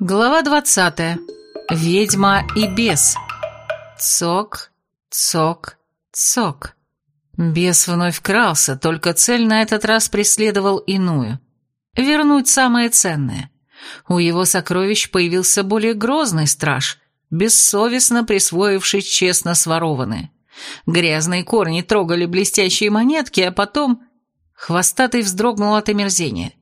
Глава двадцатая. Ведьма и бес. Цок, цок, цок. Бес вновь крался, только цель на этот раз преследовал иную. Вернуть самое ценное. У его сокровищ появился более грозный страж, бессовестно присвоивший честно сворованные. Грязные корни трогали блестящие монетки, а потом... Хвостатый вздрогнул от омерзения.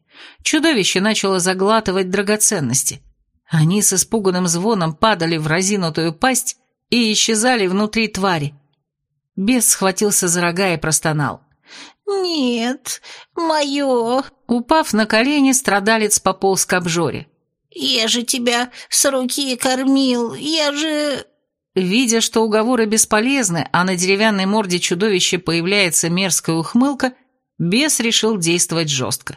Чудовище начало заглатывать драгоценности. Они с испуганным звоном падали в разинутую пасть и исчезали внутри твари. Бес схватился за рога и простонал. «Нет, мое!» Упав на колени, страдалец пополз к обжоре. «Я же тебя с руки кормил, я же...» Видя, что уговоры бесполезны, а на деревянной морде чудовища появляется мерзкая ухмылка, бес решил действовать жестко.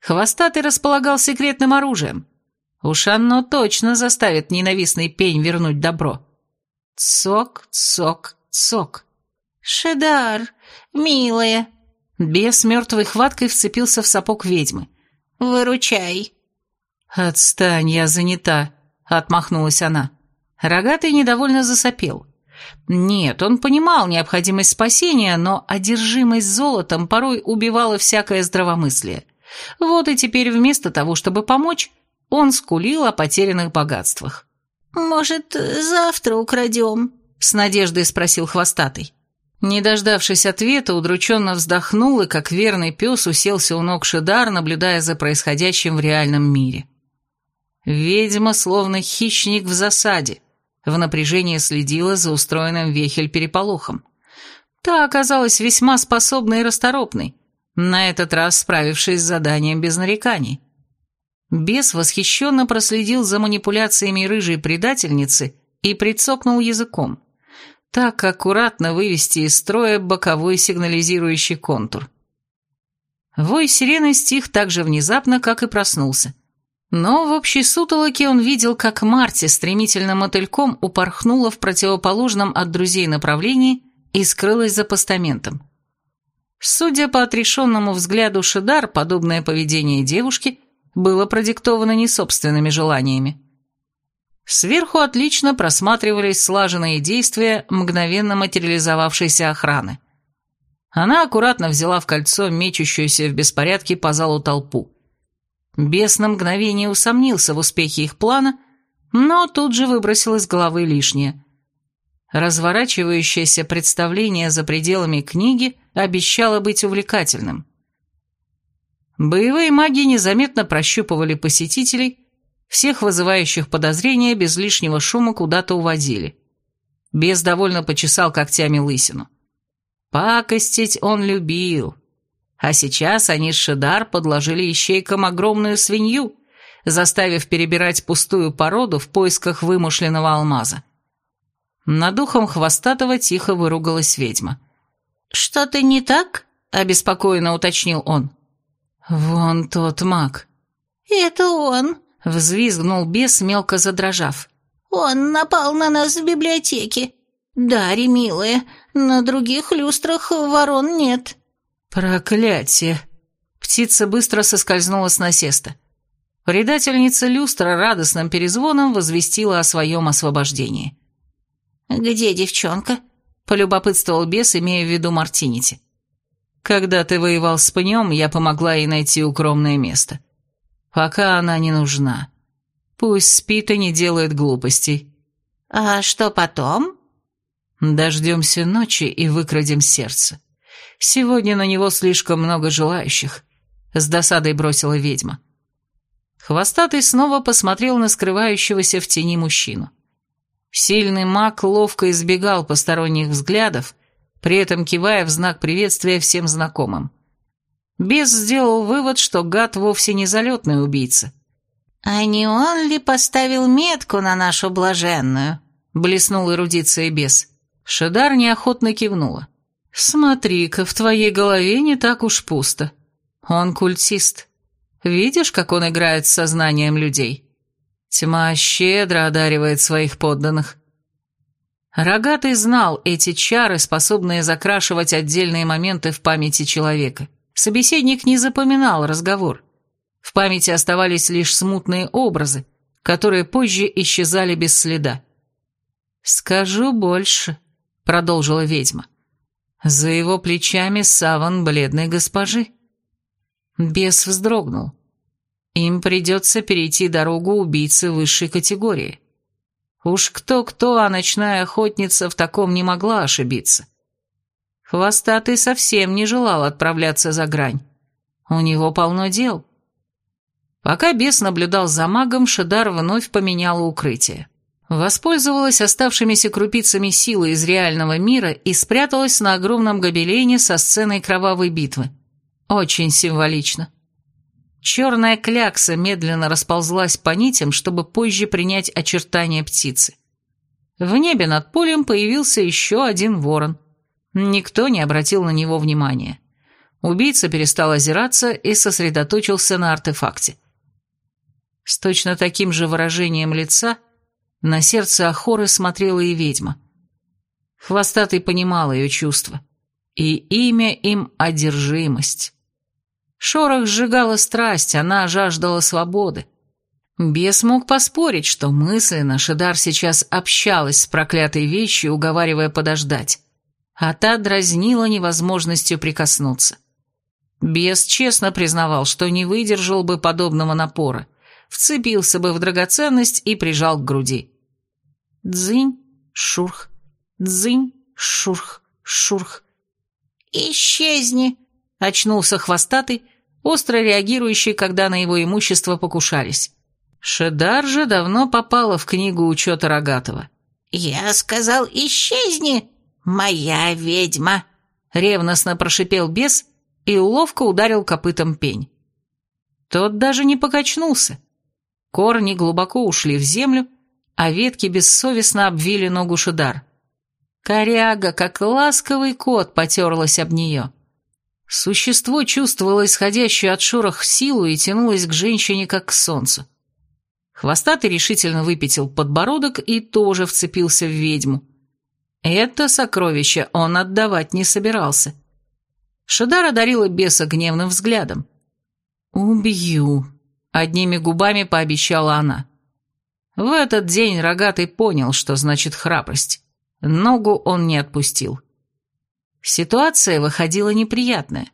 Хвостатый располагал секретным оружием. Уж оно точно заставит ненавистный пень вернуть добро. Цок, цок, цок. «Шедар, милая!» Бес мертвой хваткой вцепился в сапог ведьмы. «Выручай!» «Отстань, я занята», — отмахнулась она. Рогатый недовольно засопел. Нет, он понимал необходимость спасения, но одержимость золотом порой убивала всякое здравомыслие. Вот и теперь вместо того, чтобы помочь, он скулил о потерянных богатствах. «Может, завтра украдем?» — с надеждой спросил хвостатый. Не дождавшись ответа, удрученно вздохнул и, как верный пес, уселся у ног Шидар, наблюдая за происходящим в реальном мире. Ведьма, словно хищник в засаде, в напряжении следила за устроенным вехель переполохом. Та оказалась весьма способной и расторопной, на этот раз справившись с заданием без нареканий. Бес восхищенно проследил за манипуляциями рыжей предательницы и прицокнул языком так аккуратно вывести из строя боковой сигнализирующий контур. Вой сирены стих так же внезапно, как и проснулся. Но в общей сутолоке он видел, как Марти стремительным мотыльком упорхнула в противоположном от друзей направлении и скрылась за постаментом. Судя по отрешенному взгляду Шидар, подобное поведение девушки было продиктовано не собственными желаниями. Сверху отлично просматривались слаженные действия мгновенно материализовавшейся охраны. Она аккуратно взяла в кольцо мечущуюся в беспорядке по залу толпу. Бес на мгновение усомнился в успехе их плана, но тут же выбросил из головы лишнее. Разворачивающееся представление за пределами книги обещало быть увлекательным. Боевые маги незаметно прощупывали посетителей, всех вызывающих подозрения без лишнего шума куда-то уводили. Бес довольно почесал когтями лысину. Пакостить он любил. А сейчас они с Шидар подложили ищейкам огромную свинью, заставив перебирать пустую породу в поисках вымышленного алмаза. Над духом хвостатого тихо выругалась ведьма. «Что-то не так?» — обеспокоенно уточнил он. «Вон тот маг». «Это он», Взвизгнул бес, мелко задрожав. «Он напал на нас в библиотеке. Дари, милая, на других люстрах ворон нет». «Проклятие!» Птица быстро соскользнула с насеста. Предательница люстра радостным перезвоном возвестила о своем освобождении. «Где девчонка?» — полюбопытствовал бес, имея в виду Мартинити. «Когда ты воевал с пнем, я помогла ей найти укромное место. Пока она не нужна. Пусть спит и не делает глупостей. А что потом? Дождемся ночи и выкрадем сердце. Сегодня на него слишком много желающих. С досадой бросила ведьма. Хвостатый снова посмотрел на скрывающегося в тени мужчину. Сильный маг ловко избегал посторонних взглядов, при этом кивая в знак приветствия всем знакомым. Бес сделал вывод, что гад вовсе не залетный убийца. «А не он ли поставил метку на нашу блаженную?» — блеснул эрудицией бес. Шедар неохотно кивнула. «Смотри-ка, в твоей голове не так уж пусто. Он культист. Видишь, как он играет с сознанием людей? Тьма щедро одаривает своих подданных». Рогатый знал эти чары, способные закрашивать отдельные моменты в памяти человека. Собеседник не запоминал разговор. В памяти оставались лишь смутные образы, которые позже исчезали без следа. «Скажу больше», — продолжила ведьма. «За его плечами саван бледной госпожи». Бес вздрогнул. Им придется перейти дорогу убийцы высшей категории. Уж кто-кто, а ночная охотница в таком не могла ошибиться. Хвостатый совсем не желал отправляться за грань. У него полно дел. Пока бес наблюдал за магом, Шедар вновь поменяла укрытие. Воспользовалась оставшимися крупицами силы из реального мира и спряталась на огромном гобелене со сценой кровавой битвы. Очень символично. Черная клякса медленно расползлась по нитям, чтобы позже принять очертания птицы. В небе над полем появился еще один ворон. Никто не обратил на него внимания. Убийца перестал озираться и сосредоточился на артефакте. С точно таким же выражением лица на сердце Ахоры смотрела и ведьма. Хвостатый понимал ее чувства. И имя им — одержимость. Шорох сжигала страсть, она жаждала свободы. Бес мог поспорить, что мысленно Шидар сейчас общалась с проклятой вещью, уговаривая подождать, а та дразнила невозможностью прикоснуться. Бес честно признавал, что не выдержал бы подобного напора — вцепился бы в драгоценность и прижал к груди. Дзынь, шурх, дзынь, шурх, шурх. «Исчезни!» — очнулся хвостатый, остро реагирующий, когда на его имущество покушались. Шедар же давно попала в книгу учета Рогатого. «Я сказал, исчезни, моя ведьма!» — ревностно прошипел бес и ловко ударил копытом пень. Тот даже не покачнулся, Корни глубоко ушли в землю, а ветки бессовестно обвили ногу Шидар. Коряга, как ласковый кот, потерлась об нее. Существо чувствовало исходящую от шорох силу и тянулось к женщине, как к солнцу. Хвостатый решительно выпятил подбородок и тоже вцепился в ведьму. Это сокровище он отдавать не собирался. Шидар одарила беса гневным взглядом. «Убью», Одними губами пообещала она. В этот день рогатый понял, что значит храбрость. Ногу он не отпустил. Ситуация выходила неприятная.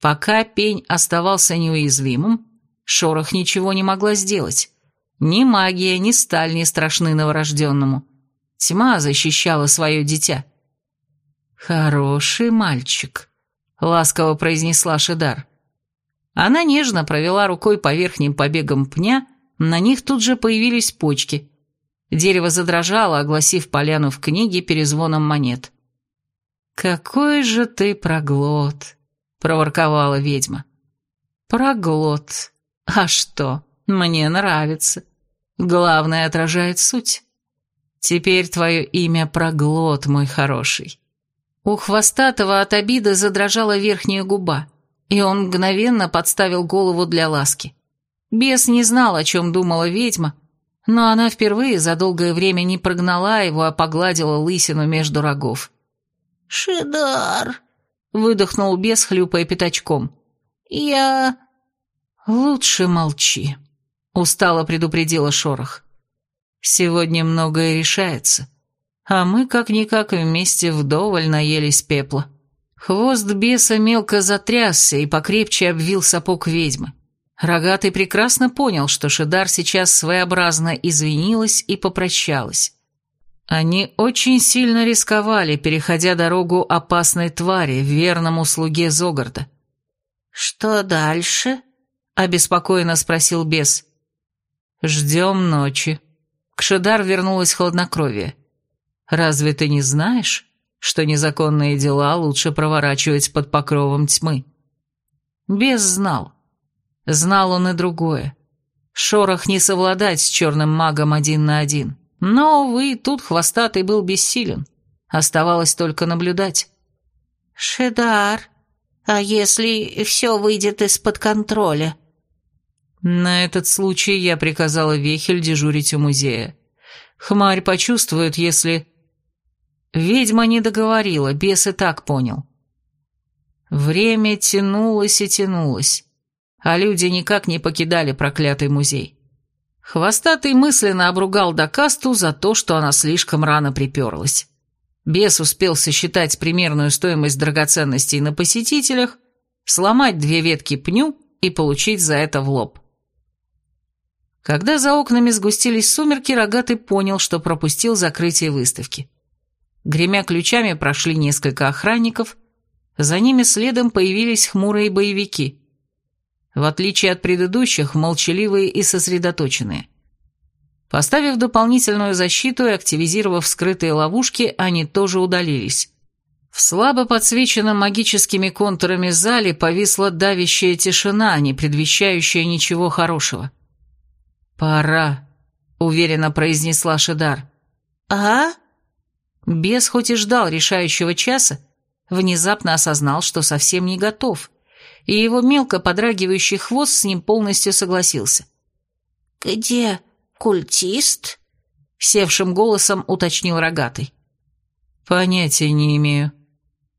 Пока пень оставался неуязвимым, Шорох ничего не могла сделать. Ни магия, ни сталь не страшны новорожденному. Тьма защищала свое дитя. «Хороший мальчик», — ласково произнесла Шидар. Она нежно провела рукой по верхним побегам пня, на них тут же появились почки. Дерево задрожало, огласив поляну в книге перезвоном монет. «Какой же ты проглот!» — проворковала ведьма. «Проглот. А что? Мне нравится. Главное, отражает суть. Теперь твое имя проглот, мой хороший». У хвостатого от обиды задрожала верхняя губа и он мгновенно подставил голову для ласки. Бес не знал, о чем думала ведьма, но она впервые за долгое время не прогнала его, а погладила лысину между рогов. «Шидар!» — выдохнул бес, хлюпая пятачком. «Я...» «Лучше молчи», — устало предупредила Шорох. «Сегодня многое решается, а мы как-никак вместе вдоволь наелись пепла». Хвост беса мелко затрясся и покрепче обвил сапог ведьмы. Рогатый прекрасно понял, что Шидар сейчас своеобразно извинилась и попрощалась. Они очень сильно рисковали, переходя дорогу опасной твари, верному слуге Зогарда. «Что дальше?» — обеспокоенно спросил бес. «Ждем ночи». К Шидар вернулось хладнокровие. «Разве ты не знаешь?» что незаконные дела лучше проворачивать под покровом тьмы. Бес знал. Знал он и другое. Шорох не совладать с черным магом один на один. Но, увы, тут хвостатый был бессилен. Оставалось только наблюдать. «Шедар, а если все выйдет из-под контроля?» На этот случай я приказала Вехель дежурить у музея. Хмарь почувствует, если... Ведьма не договорила, бес и так понял. Время тянулось и тянулось, а люди никак не покидали проклятый музей. Хвостатый мысленно обругал Дакасту за то, что она слишком рано приперлась. Бес успел сосчитать примерную стоимость драгоценностей на посетителях, сломать две ветки пню и получить за это в лоб. Когда за окнами сгустились сумерки, Рогатый понял, что пропустил закрытие выставки. Гремя ключами прошли несколько охранников, за ними следом появились хмурые боевики. В отличие от предыдущих, молчаливые и сосредоточенные. Поставив дополнительную защиту и активизировав скрытые ловушки, они тоже удалились. В слабо подсвеченном магическими контурами зале повисла давящая тишина, не предвещающая ничего хорошего. «Пора», — уверенно произнесла Шедар. «А?» Бес хоть и ждал решающего часа, внезапно осознал, что совсем не готов, и его мелко подрагивающий хвост с ним полностью согласился. «Где культист?» — севшим голосом уточнил рогатый. «Понятия не имею.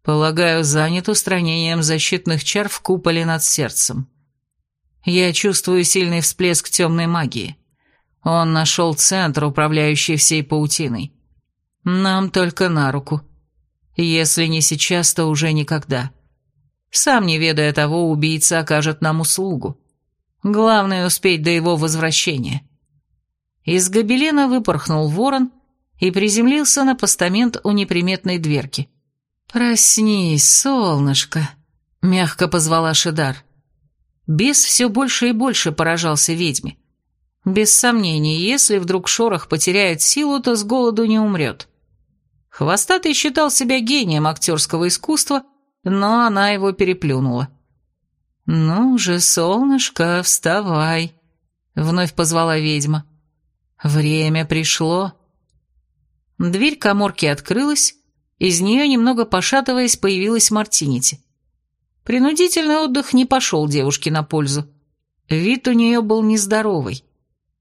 Полагаю, занят устранением защитных чар в куполе над сердцем. Я чувствую сильный всплеск темной магии. Он нашел центр, управляющий всей паутиной. Нам только на руку. Если не сейчас, то уже никогда. Сам не ведая того, убийца окажет нам услугу. Главное успеть до его возвращения. Из гобелена выпорхнул ворон и приземлился на постамент у неприметной дверки. «Проснись, солнышко», — мягко позвала Шидар. Бес все больше и больше поражался ведьме. Без сомнений, если вдруг шорох потеряет силу, то с голоду не умрет. Хвостатый считал себя гением актерского искусства, но она его переплюнула. «Ну же, солнышко, вставай», — вновь позвала ведьма. «Время пришло». Дверь коморки открылась, из нее, немного пошатываясь, появилась Мартинити. Принудительный отдых не пошел девушке на пользу. Вид у нее был нездоровый.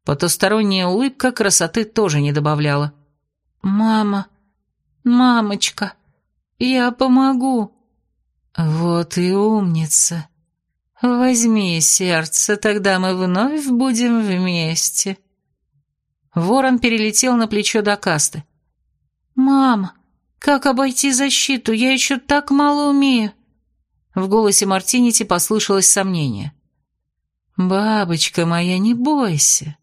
Потусторонняя улыбка красоты тоже не добавляла. «Мама, мамочка, я помогу». «Вот и умница. Возьми сердце, тогда мы вновь будем вместе». Ворон перелетел на плечо до касты. «Мама, как обойти защиту? Я еще так мало умею». В голосе Мартинити послышалось сомнение. «Бабочка моя, не бойся.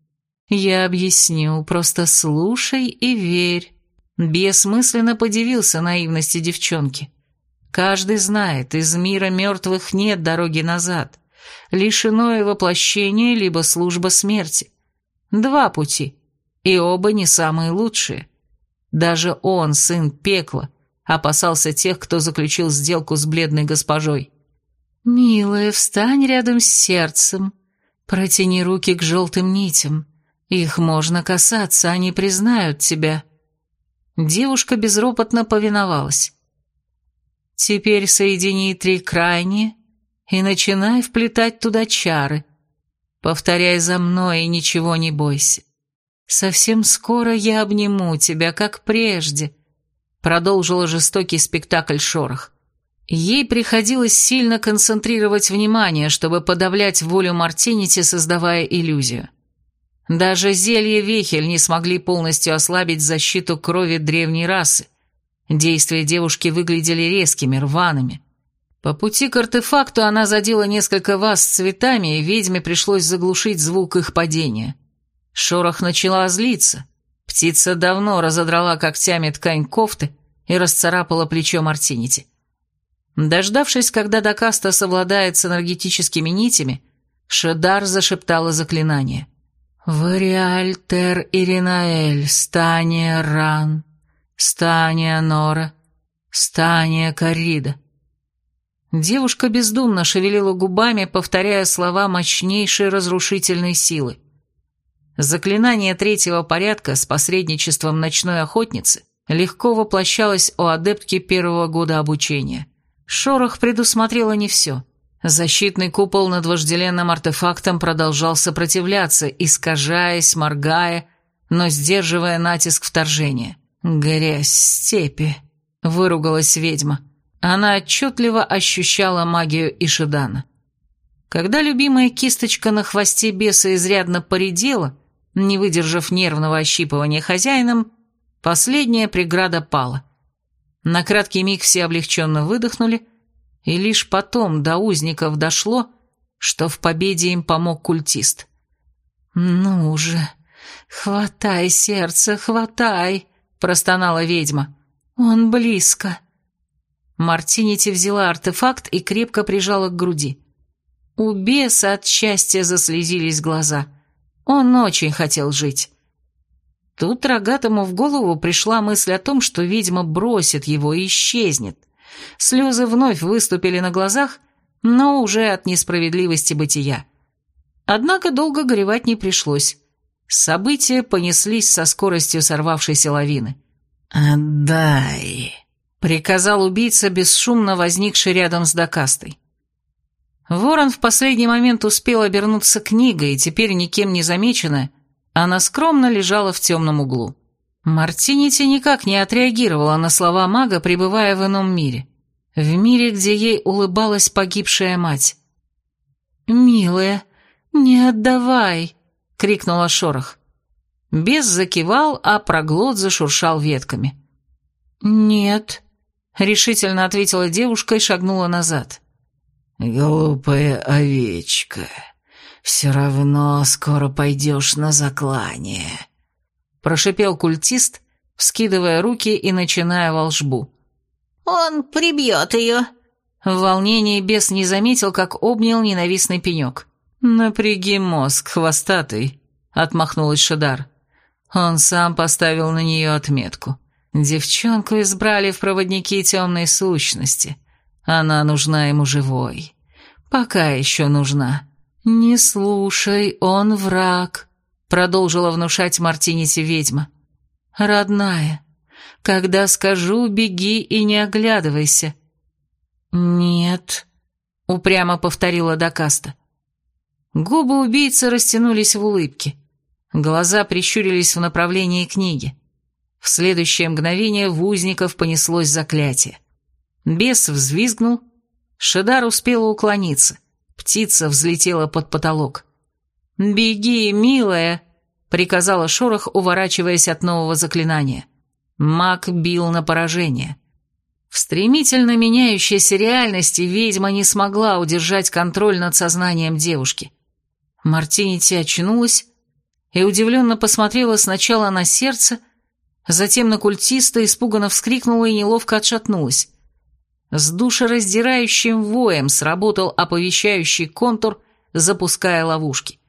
Я объясню, просто слушай и верь». Бессмысленно подивился наивности девчонки. Каждый знает, из мира мертвых нет дороги назад. Лишь иное воплощение, либо служба смерти. Два пути и оба не самые лучшие. Даже он, сын пекла, опасался тех, кто заключил сделку с бледной госпожой. «Милая, встань рядом с сердцем, протяни руки к желтым нитям. Их можно касаться, они признают тебя». Девушка безропотно повиновалась. «Теперь соедини три крайние и начинай вплетать туда чары. Повторяй за мной и ничего не бойся. «Совсем скоро я обниму тебя, как прежде», — продолжила жестокий спектакль Шорох. Ей приходилось сильно концентрировать внимание, чтобы подавлять волю Мартинити, создавая иллюзию. Даже зелье Вехель не смогли полностью ослабить защиту крови древней расы. Действия девушки выглядели резкими, рваными. По пути к артефакту она задела несколько ваз с цветами, и ведьме пришлось заглушить звук их падения. Шорох начала злиться. Птица давно разодрала когтями ткань кофты и расцарапала плечо Мартинити. Дождавшись, когда Дакаста совладает с энергетическими нитями, Шедар зашептала заклинание. «Вариаль тер Иринаэль, стания ран, стания нора, стания корида». Девушка бездумно шевелила губами, повторяя слова мощнейшей разрушительной силы. Заклинание третьего порядка с посредничеством ночной охотницы легко воплощалось у адептки первого года обучения. Шорох предусмотрела не все. Защитный купол над вожделенным артефактом продолжал сопротивляться, искажаясь, моргая, но сдерживая натиск вторжения. «Грязь степи», — выругалась ведьма. Она отчетливо ощущала магию Ишидана. Когда любимая кисточка на хвосте беса изрядно поредела, не выдержав нервного ощипывания хозяином, последняя преграда пала. На краткий миг все облегченно выдохнули, и лишь потом до узников дошло, что в победе им помог культист. «Ну же, хватай сердце, хватай!» – простонала ведьма. «Он близко!» Мартинити взяла артефакт и крепко прижала к груди. У беса от счастья заслезились глаза. Он очень хотел жить. Тут рогатому в голову пришла мысль о том, что ведьма бросит его и исчезнет. Слезы вновь выступили на глазах, но уже от несправедливости бытия. Однако долго горевать не пришлось. События понеслись со скоростью сорвавшейся лавины. «Отдай», — приказал убийца, бесшумно возникший рядом с Докастой. Ворон в последний момент успел обернуться книгой, и теперь никем не замеченная, она скромно лежала в темном углу. Мартинити никак не отреагировала на слова мага, пребывая в ином мире. В мире, где ей улыбалась погибшая мать. «Милая, не отдавай!» — крикнула шорох. Бес закивал, а проглот зашуршал ветками. «Нет», — решительно ответила девушка и шагнула назад. «Глупая овечка, все равно скоро пойдешь на заклание», — прошипел культист, вскидывая руки и начиная волшбу. «Он прибьет ее». В волнении бес не заметил, как обнял ненавистный пенек. «Напряги мозг, хвостатый», — отмахнулась Шадар. Он сам поставил на нее отметку. Девчонку избрали в проводники темной сущности. Она нужна ему живой. Пока еще нужна. «Не слушай, он враг», — продолжила внушать Мартинити ведьма. «Родная, когда скажу, беги и не оглядывайся». «Нет», — упрямо повторила Дакаста. Губы убийцы растянулись в улыбке. Глаза прищурились в направлении книги. В следующее мгновение в узников понеслось заклятие. Бес взвизгнул. Шедар успела уклониться. Птица взлетела под потолок. «Беги, милая!» — приказала Шорох, уворачиваясь от нового заклинания. Маг бил на поражение. В стремительно меняющейся реальности ведьма не смогла удержать контроль над сознанием девушки. Мартинити очнулась и удивленно посмотрела сначала на сердце, затем на культиста, испуганно вскрикнула и неловко отшатнулась. С душераздирающим воем сработал оповещающий контур, запуская ловушки.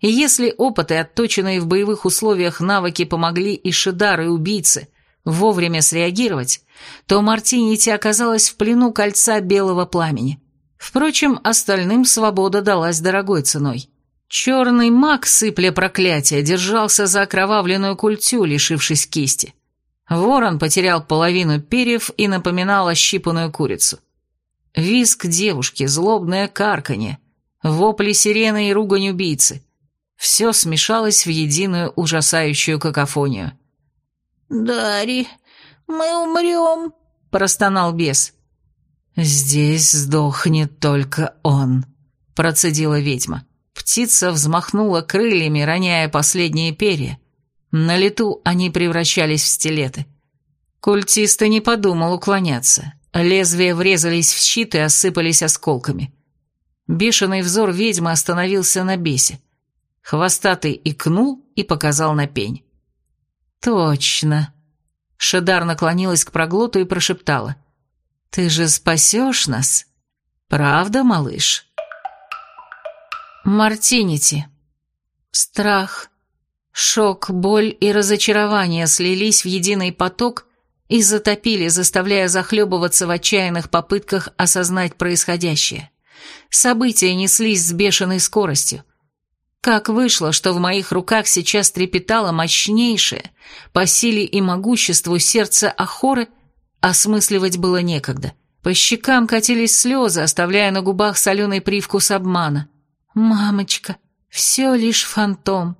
И если опыты, отточенные в боевых условиях навыки, помогли и Шидар, и убийце вовремя среагировать, то Мартинити оказалась в плену кольца белого пламени. Впрочем, остальным свобода далась дорогой ценой. Черный маг, сыпля проклятия, держался за окровавленную культю, лишившись кисти. Ворон потерял половину перьев и напоминал ощипанную курицу. Виск девушки, злобное карканье, вопли сирены и ругань убийцы. Все смешалось в единую ужасающую какофонию. «Дари, мы умрем», — простонал бес. «Здесь сдохнет только он», — процедила ведьма. Птица взмахнула крыльями, роняя последние перья. На лету они превращались в стилеты. Культист и не подумал уклоняться. Лезвия врезались в щит и осыпались осколками. Бешеный взор ведьмы остановился на бесе. Хвостатый икнул и показал на пень. «Точно!» Шедар наклонилась к проглоту и прошептала. «Ты же спасешь нас? Правда, малыш?» Мартинити. Страх, Шок, боль и разочарование слились в единый поток и затопили, заставляя захлебываться в отчаянных попытках осознать происходящее. События неслись с бешеной скоростью. Как вышло, что в моих руках сейчас трепетало мощнейшее, по силе и могуществу сердце Ахоры, осмысливать было некогда. По щекам катились слезы, оставляя на губах соленый привкус обмана. «Мамочка, все лишь фантом».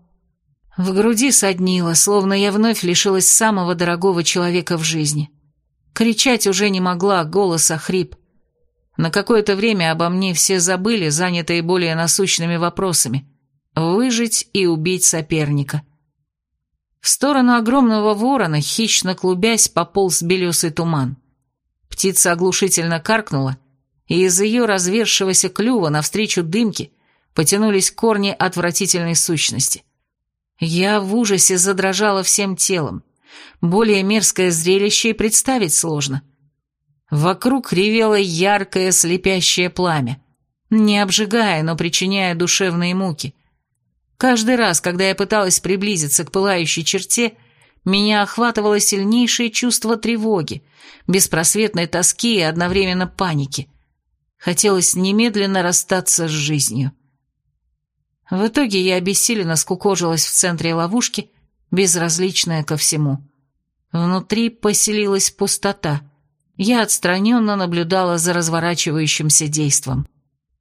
В груди соднило, словно я вновь лишилась самого дорогого человека в жизни. Кричать уже не могла, голос охрип. На какое-то время обо мне все забыли, занятые более насущными вопросами. выжить и убить соперника. В сторону огромного ворона, хищно клубясь, пополз белесый туман. Птица оглушительно каркнула, и из ее развершегося клюва навстречу дымке потянулись корни отвратительной сущности. Я в ужасе задрожала всем телом. Более мерзкое зрелище и представить сложно. Вокруг ревело яркое слепящее пламя, не обжигая, но причиняя душевные муки. Каждый раз, когда я пыталась приблизиться к пылающей черте, меня охватывало сильнейшее чувство тревоги, беспросветной тоски и одновременно паники. Хотелось немедленно расстаться с жизнью. В итоге я обессиленно скукожилась в центре ловушки, безразличная ко всему. Внутри поселилась пустота. Я отстраненно наблюдала за разворачивающимся действом.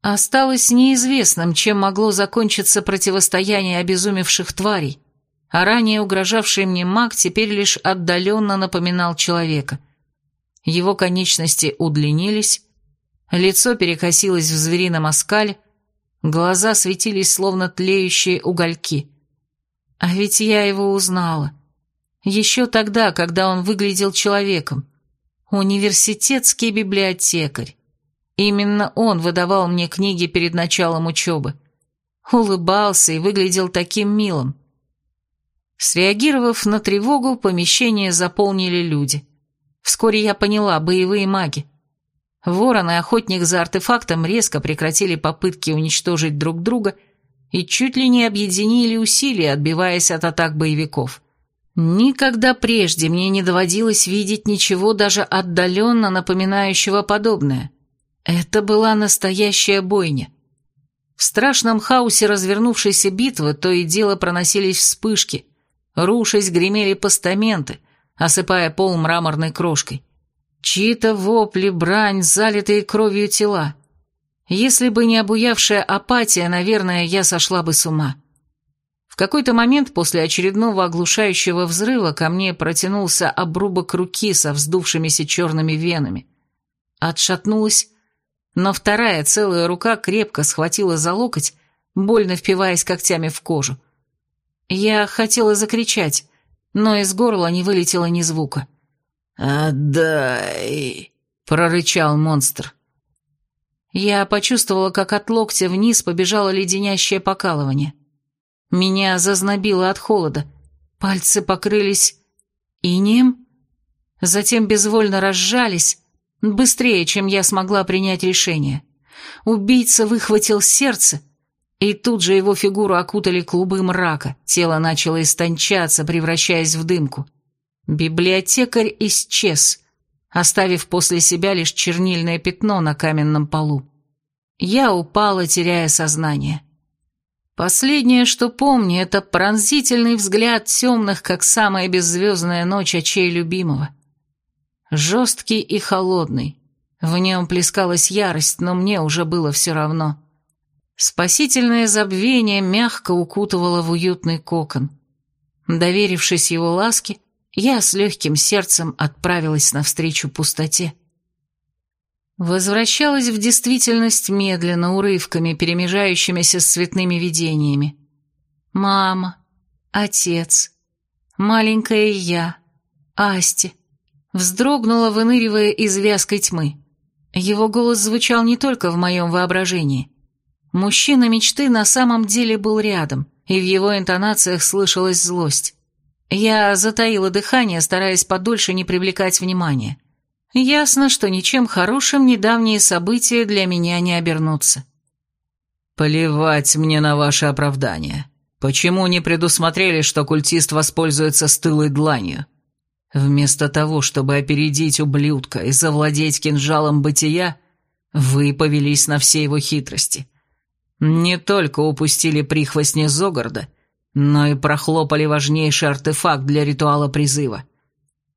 Осталось неизвестным, чем могло закончиться противостояние обезумевших тварей, а ранее угрожавший мне маг теперь лишь отдаленно напоминал человека. Его конечности удлинились, лицо перекосилось в зверином оскале, глаза светились словно тлеющие угольки. А ведь я его узнала. Еще тогда, когда он выглядел человеком. Университетский библиотекарь. Именно он выдавал мне книги перед началом учебы. Улыбался и выглядел таким милым. Среагировав на тревогу, помещение заполнили люди. Вскоре я поняла, боевые маги. Ворон и охотник за артефактом резко прекратили попытки уничтожить друг друга и чуть ли не объединили усилия, отбиваясь от атак боевиков. Никогда прежде мне не доводилось видеть ничего даже отдаленно напоминающего подобное. Это была настоящая бойня. В страшном хаосе развернувшейся битвы то и дело проносились вспышки, рушась гремели постаменты, осыпая пол мраморной крошкой. Чьи-то вопли, брань, залитые кровью тела. Если бы не обуявшая апатия, наверное, я сошла бы с ума. В какой-то момент после очередного оглушающего взрыва ко мне протянулся обрубок руки со вздувшимися черными венами. Отшатнулась, но вторая целая рука крепко схватила за локоть, больно впиваясь когтями в кожу. Я хотела закричать, но из горла не вылетело ни звука. «Отдай!» — прорычал монстр. Я почувствовала, как от локтя вниз побежало леденящее покалывание. Меня зазнобило от холода. Пальцы покрылись инеем, затем безвольно разжались, быстрее, чем я смогла принять решение. Убийца выхватил сердце, и тут же его фигуру окутали клубы мрака, тело начало истончаться, превращаясь в дымку. Библиотекарь исчез, оставив после себя лишь чернильное пятно на каменном полу. Я упала, теряя сознание. Последнее, что помню, это пронзительный взгляд темных, как самая беззвездная ночь очей любимого. Жесткий и холодный. В нем плескалась ярость, но мне уже было все равно. Спасительное забвение мягко укутывало в уютный кокон. Доверившись его ласке, я с легким сердцем отправилась навстречу пустоте. Возвращалась в действительность медленно, урывками, перемежающимися с цветными видениями. Мама, отец, маленькая я, Асти. Вздрогнула, выныривая из вязкой тьмы. Его голос звучал не только в моем воображении. Мужчина мечты на самом деле был рядом, и в его интонациях слышалась злость. Я затаила дыхание, стараясь подольше не привлекать внимания. Ясно, что ничем хорошим недавние события для меня не обернутся. «Плевать мне на ваше оправдание. Почему не предусмотрели, что культист воспользуется стылой дланью? Вместо того, чтобы опередить ублюдка и завладеть кинжалом бытия, вы повелись на все его хитрости. Не только упустили прихвостня Зогарда, но и прохлопали важнейший артефакт для ритуала призыва.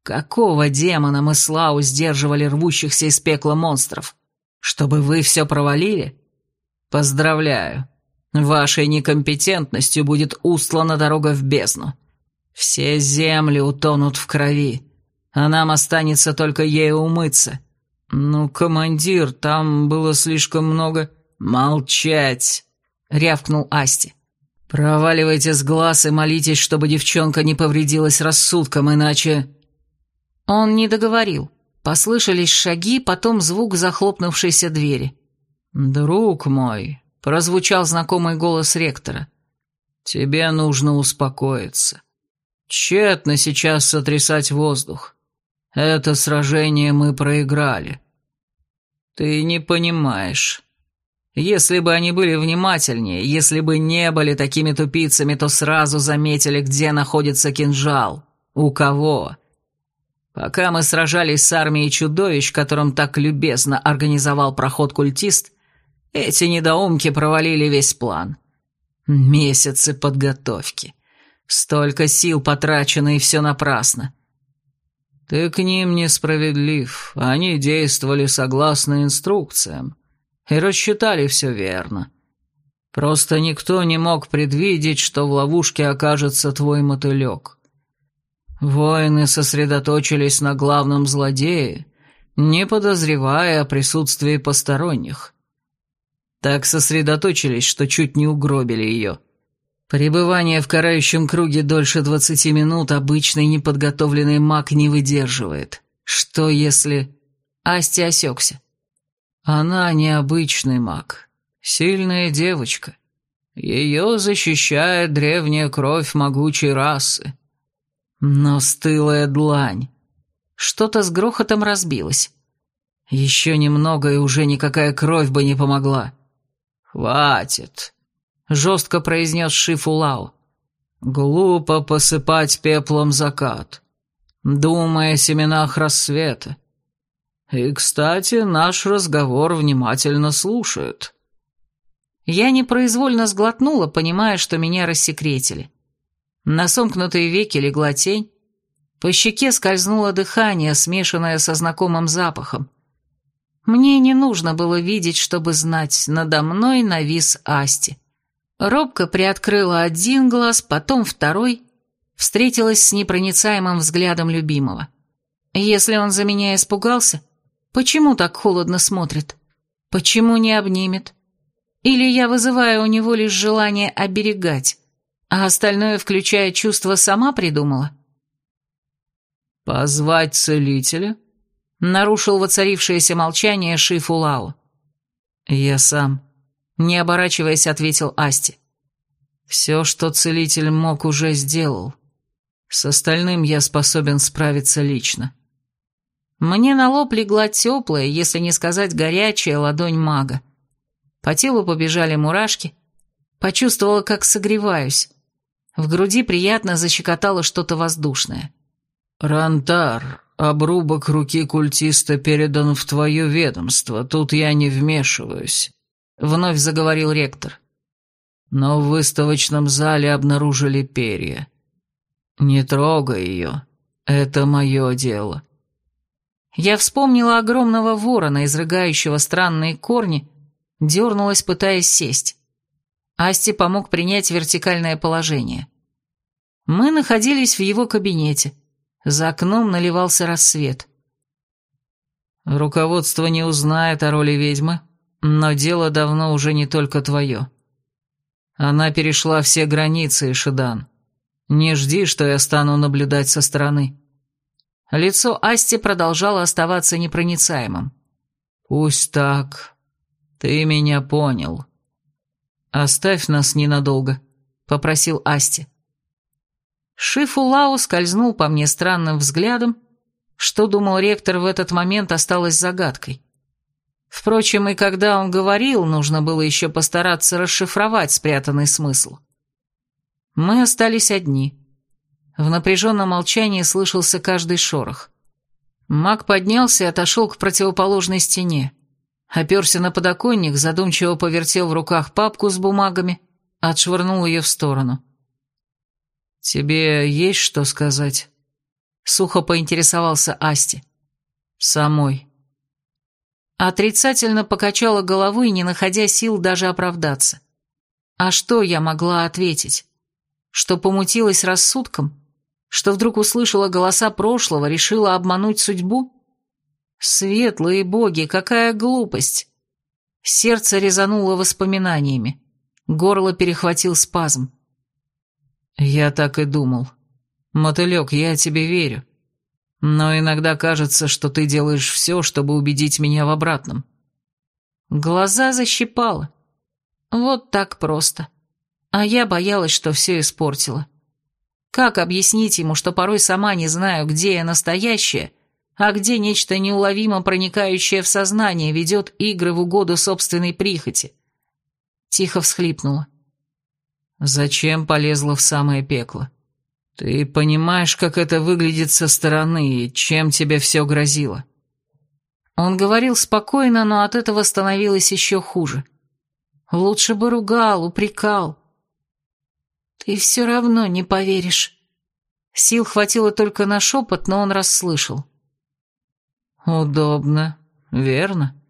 Какого демона мы Слау сдерживали рвущихся из пекла монстров? Чтобы вы все провалили? Поздравляю. Вашей некомпетентностью будет устлана дорога в бездну. Все земли утонут в крови, а нам останется только ею умыться. Ну, командир, там было слишком много... «Молчать!» — рявкнул Асти. «Проваливайте с глаз и молитесь, чтобы девчонка не повредилась рассудком, иначе...» Он не договорил. Послышались шаги, потом звук захлопнувшейся двери. «Друг мой», — прозвучал знакомый голос ректора, — «тебе нужно успокоиться. Тщетно сейчас сотрясать воздух. Это сражение мы проиграли». «Ты не понимаешь. Если бы они были внимательнее, если бы не были такими тупицами, то сразу заметили, где находится кинжал. У кого?» Пока мы сражались с армией чудовищ, которым так любезно организовал проход культист, эти недоумки провалили весь план. Месяцы подготовки. Столько сил потрачено, и все напрасно. Ты к ним несправедлив. Они действовали согласно инструкциям и рассчитали все верно. Просто никто не мог предвидеть, что в ловушке окажется твой мотылек. Воины сосредоточились на главном злодее, не подозревая о присутствии посторонних. Так сосредоточились, что чуть не угробили ее. Пребывание в карающем круге дольше двадцати минут обычный неподготовленный маг не выдерживает. Что если... Асти осекся. Она необычный маг. Сильная девочка. Ее защищает древняя кровь могучей расы. Но стылая длань. Что-то с грохотом разбилось. Еще немного, и уже никакая кровь бы не помогла. «Хватит», — жестко произнес Шифу Лао. «Глупо посыпать пеплом закат, думая о семенах рассвета. И, кстати, наш разговор внимательно слушают». Я непроизвольно сглотнула, понимая, что меня рассекретили. На сомкнутые веки легла тень. По щеке скользнуло дыхание, смешанное со знакомым запахом. Мне не нужно было видеть, чтобы знать, надо мной навис Асти. Робко приоткрыла один глаз, потом второй, встретилась с непроницаемым взглядом любимого. Если он за меня испугался, почему так холодно смотрит? Почему не обнимет? Или я вызываю у него лишь желание оберегать? А остальное, включая чувства, сама придумала? «Позвать целителя?» — нарушил воцарившееся молчание Шифу Лао. «Я сам», — не оборачиваясь, ответил Асти. «Все, что целитель мог, уже сделал. С остальным я способен справиться лично». Мне на лоб легла теплая, если не сказать горячая, ладонь мага. По телу побежали мурашки. Почувствовала, как согреваюсь. В груди приятно защекотало что-то воздушное. «Рантар, обрубок руки культиста передан в твое ведомство, тут я не вмешиваюсь», — вновь заговорил ректор. «Но в выставочном зале обнаружили перья. Не трогай ее, это мое дело». Я вспомнила огромного ворона, изрыгающего странные корни, дернулась, пытаясь сесть. Асти помог принять вертикальное положение. Мы находились в его кабинете. За окном наливался рассвет. Руководство не узнает о роли ведьмы, но дело давно уже не только твое. Она перешла все границы, Ишидан. Не жди, что я стану наблюдать со стороны. Лицо Асти продолжало оставаться непроницаемым. «Пусть так. Ты меня понял. «Оставь нас ненадолго», — попросил Асти. Шифу Лао скользнул по мне странным взглядом. Что думал ректор в этот момент, осталось загадкой. Впрочем, и когда он говорил, нужно было еще постараться расшифровать спрятанный смысл. Мы остались одни. В напряженном молчании слышался каждый шорох. Маг поднялся и отошел к противоположной стене. Оперся на подоконник, задумчиво повертел в руках папку с бумагами, отшвырнул ее в сторону. «Тебе есть что сказать?» Сухо поинтересовался Асти. «Самой». Отрицательно покачала головой, не находя сил даже оправдаться. А что я могла ответить? Что помутилась рассудком? Что вдруг услышала голоса прошлого, решила обмануть судьбу? Светлые боги, какая глупость! Сердце резануло воспоминаниями. Горло перехватил спазм. «Я так и думал. Мотылек, я тебе верю. Но иногда кажется, что ты делаешь все, чтобы убедить меня в обратном». Глаза защипало. Вот так просто. А я боялась, что все испортила. Как объяснить ему, что порой сама не знаю, где я настоящая, а где нечто неуловимо проникающее в сознание ведет игры в угоду собственной прихоти? Тихо всхлипнула. Зачем полезла в самое пекло? Ты понимаешь, как это выглядит со стороны, и чем тебе все грозило? Он говорил спокойно, но от этого становилось еще хуже. Лучше бы ругал, упрекал. Ты все равно не поверишь. Сил хватило только на шепот, но он расслышал. Удобно, верно?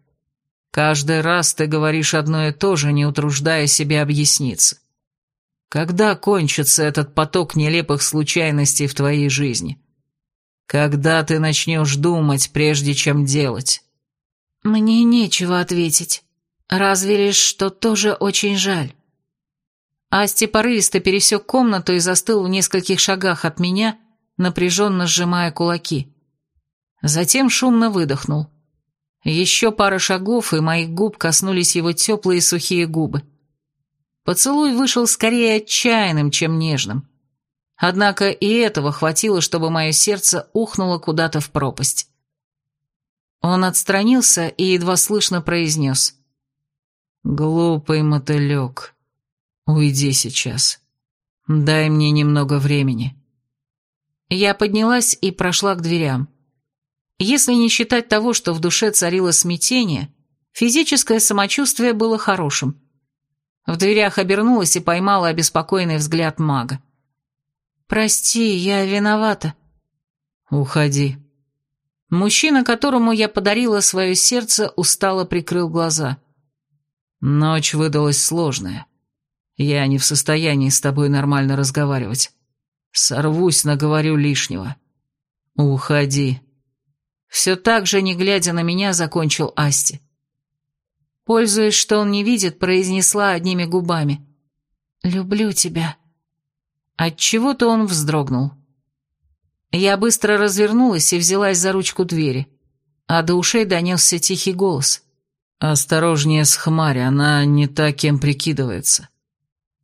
Каждый раз ты говоришь одно и то же, не утруждая себя объясниться. Когда кончится этот поток нелепых случайностей в твоей жизни? Когда ты начнешь думать, прежде чем делать? Мне нечего ответить. Разве лишь, что тоже очень жаль. Асти порывисто пересек комнату и застыл в нескольких шагах от меня, напряженно сжимая кулаки. Затем шумно выдохнул. Еще пара шагов, и моих губ коснулись его теплые сухие губы. Поцелуй вышел скорее отчаянным, чем нежным. Однако и этого хватило, чтобы мое сердце ухнуло куда-то в пропасть. Он отстранился и едва слышно произнес. «Глупый мотылек, уйди сейчас. Дай мне немного времени». Я поднялась и прошла к дверям. Если не считать того, что в душе царило смятение, физическое самочувствие было хорошим. В дверях обернулась и поймала обеспокоенный взгляд мага. «Прости, я виновата». «Уходи». Мужчина, которому я подарила свое сердце, устало прикрыл глаза. «Ночь выдалась сложная. Я не в состоянии с тобой нормально разговаривать. Сорвусь, наговорю лишнего. Уходи». Все так же, не глядя на меня, закончил Асти. Пользуясь, что он не видит, произнесла одними губами. «Люблю тебя». Отчего-то он вздрогнул. Я быстро развернулась и взялась за ручку двери, а до ушей донесся тихий голос. «Осторожнее с Хмари, она не та, кем прикидывается.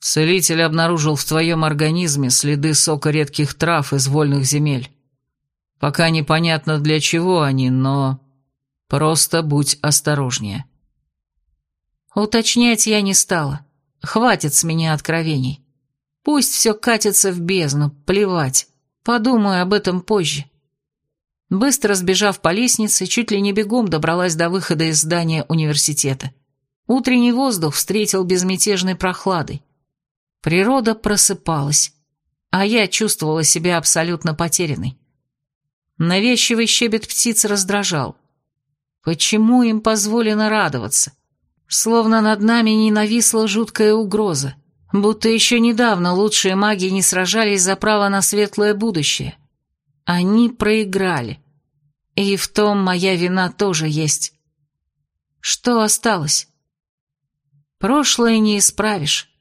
Целитель обнаружил в твоем организме следы сока редких трав из вольных земель. Пока непонятно для чего они, но просто будь осторожнее». Уточнять я не стала. Хватит с меня откровений. Пусть все катится в бездну, плевать. Подумаю об этом позже. Быстро сбежав по лестнице, чуть ли не бегом добралась до выхода из здания университета. Утренний воздух встретил безмятежной прохладой. Природа просыпалась, а я чувствовала себя абсолютно потерянной. Навязчивый щебет птиц раздражал. Почему им позволено радоваться? Словно над нами не нависла жуткая угроза, будто еще недавно лучшие маги не сражались за право на светлое будущее. Они проиграли. И в том моя вина тоже есть. Что осталось? Прошлое не исправишь.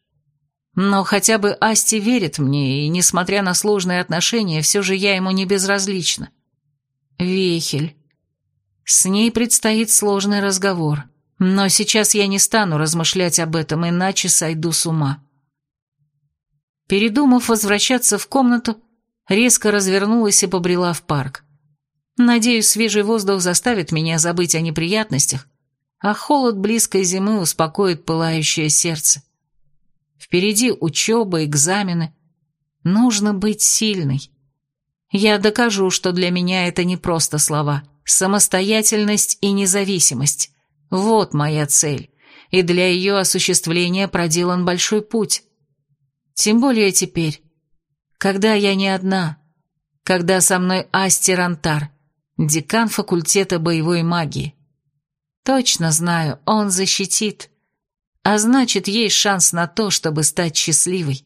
Но хотя бы Асти верит мне, и, несмотря на сложные отношения, все же я ему не безразлична. Вехель. С ней предстоит сложный разговор. Но сейчас я не стану размышлять об этом, иначе сойду с ума. Передумав возвращаться в комнату, резко развернулась и побрела в парк. Надеюсь, свежий воздух заставит меня забыть о неприятностях, а холод близкой зимы успокоит пылающее сердце. Впереди учеба, экзамены. Нужно быть сильной. Я докажу, что для меня это не просто слова. Самостоятельность и независимость. Вот моя цель, и для ее осуществления проделан большой путь. Тем более теперь, когда я не одна, когда со мной Астер Антар, декан факультета боевой магии. Точно знаю, он защитит, а значит, есть шанс на то, чтобы стать счастливой.